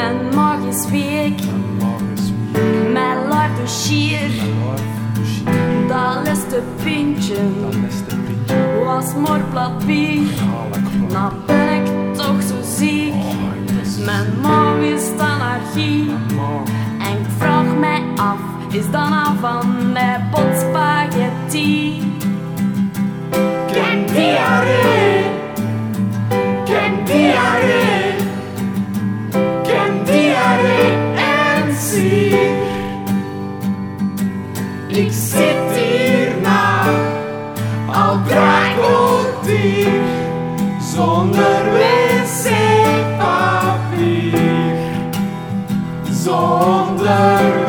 en morgen is week. Mijn life door schier. Dat leste pintje was maar plat bier. ik zit hier na, al draai op dier, zonder wc-papier, zonder